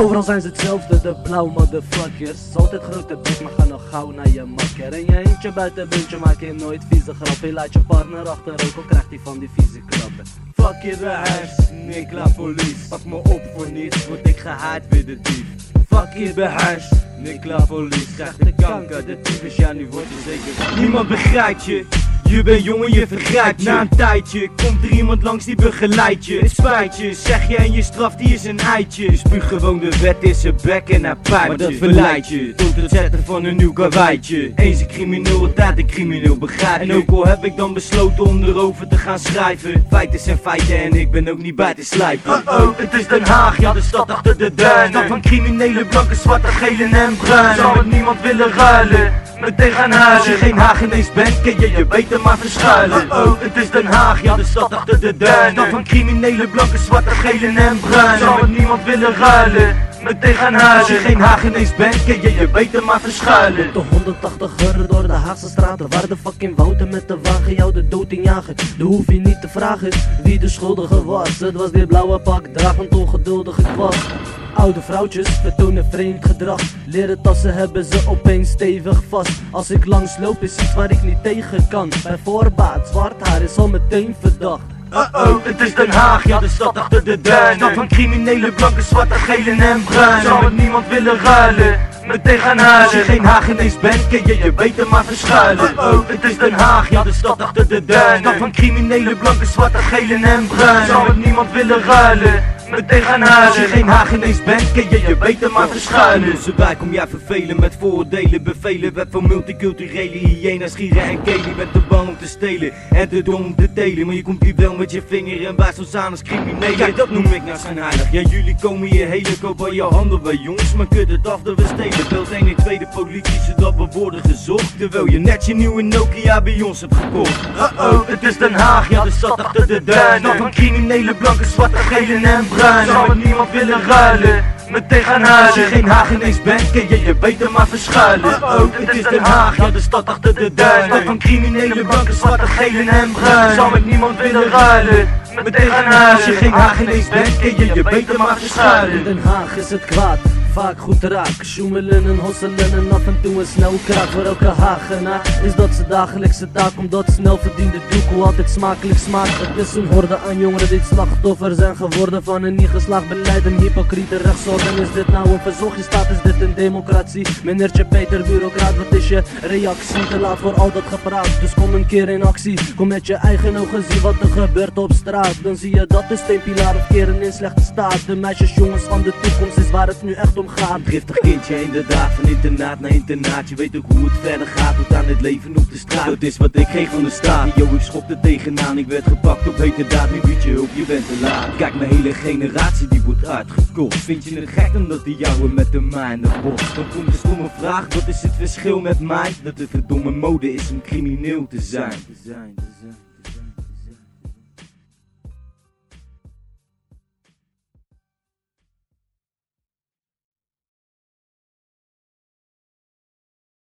Overal zijn ze hetzelfde, de blauw motherfuckers. Altijd grote bek, maar ga nog gauw naar je makker. En je eentje buiten buntje maak je nooit vieze grappen. Laat je partner achter ook al krijgt hij van die vieze klappen. Fuck je de huis, Nikla Police. Pak me op voor niets, word ik gehaat weer de dief. Fuck je de huis, Nikla Police. Krijg de kanker, de tyfus, ja nu wordt je zeker Niemand begrijpt je je bent jongen, je vergrijpt Na een tijdje komt er iemand langs die begeleidt je. Het spijt je, zeg je en je straf die is een eitje. Spuug gewoon de wet in zijn bek en hij pijpt Maar dat verleidt je. tot het zetten van een nieuw karweitje. Eens een crimineel, altijd een crimineel, begrijp je En ook al heb ik dan besloten om erover te gaan schrijven Feiten zijn feiten en ik ben ook niet bij te slijpen. Oh oh, het is Den Haag, ja de stad achter de duinen. Stad van criminelen, blanke, zwarte, gele en bruin Zal met niemand willen ruilen meteen gaan huilen. Als je geen Haag ineens bent, kun je je beter maar verschuilen. Oh, oh, het is Den Haag, ja de stad achter de duinen. Stad van criminelen, blanke, zwarte, gele en bruin Zal met niemand willen ruilen meteen gaan huilen. Als je geen Haag ineens bent, kun je je beter maar verschuilen. De 180 uren door de Haagse straten Waar de fucking Wouter met de wagen jou de dood in jagen. Dan hoef je niet te vragen wie de schuldige was. Het was dit blauwe pak, dragend ongeduldige kwast Oude vrouwtjes vertonen vreemd gedrag. Leren tassen hebben ze opeens stevig vast. Als ik langs loop is iets waar ik niet tegen kan. Bij voorbaat, zwart haar is al meteen verdacht. Uh oh, het is Den Haag, ja de stad achter de duinen. Stad van criminelen, blanke, zwarte, gele en bruin Zal met niemand willen ruilen, meteen gaan huilen. Als je geen Haag ineens bent, kun je je beter maar verschuilen. Uh oh, het is Den Haag, ja de stad achter de duinen. Stad van criminelen, blanke, zwarte, gele en bruin Zal met niemand willen ruilen gaan huilen Als je geen Haag ineens bent, kun je je beter maar verschuilen. Dus erbij kom jij vervelen met vooroordelen Bevelen wet van multiculturele hyena's, gieren en kelen. Bent te bang om te stelen en te dom om te delen Maar je komt hier wel met je vinger en wijst ons aan als criminelen. Kijk, dat noem ik nou zijn heilig Ja, jullie komen hier hele koop aan je handen bij jongens. Maar kut het af dat we stelen. Belt 1 en tweede politie zodat we worden gezocht. Terwijl je net je nieuwe Nokia bij ons hebt gekocht. Uh oh, het is Den Haag, ja de stad achter de duinen Stad van criminele blanke, zwarte, gele en bruin zal met niemand willen ruilen. Gaan huilen Als je geen Haag ineens bent, kun je je beter maar verschuilen. Oh, het is Den Haag, ja de stad achter de duinen. Stad van criminele banken, zwarte, gele en bruin Zal met niemand willen ruilen. Gaan huilen Als je geen Haag ineens bent, kun je je beter maar verschuilen. In Den Haag is het kwaad vaak goed raak. Sjoemelen en hosselen en af en toe een snel kraak. Voor elke hagenaar is dat ze dagelijkse taak. Omdat snel verdiende doekoe altijd smakelijk smaakt. Het is een horde aan jongeren die slachtoffer zijn geworden Van een niet beleid, een hypocriete rechtsorde. Is dit nou een verzochtje? Staat, is dit een democratie? Meneertje Peter, bureaucraat, wat is je reactie? Te laat voor al dat gepraat, dus kom een keer in actie. Kom met je eigen ogen, zie wat er gebeurt op straat. Dan zie je dat de steenpilaar of keren in slechte staat. De meisjes, jongens van de toekomst is waar het nu echt om gaat. Driftig kindje in de dag van internaat naar internaat. Je weet ook hoe het verder gaat tot aan het leven op de straat. Dat is wat ik kreeg van de staat. Yo, ik schopte tegenaan, ik werd gepakt op hete daad. Nu bied je hulp, je bent te laat. Kijk, mijn hele generatie die wordt uitgekocht. Vind je het gek omdat die jouwe met de mijne botst Dan komt de stomme vraag, wat is het verschil met mij? Dat het verdomme mode is om crimineel te zijn.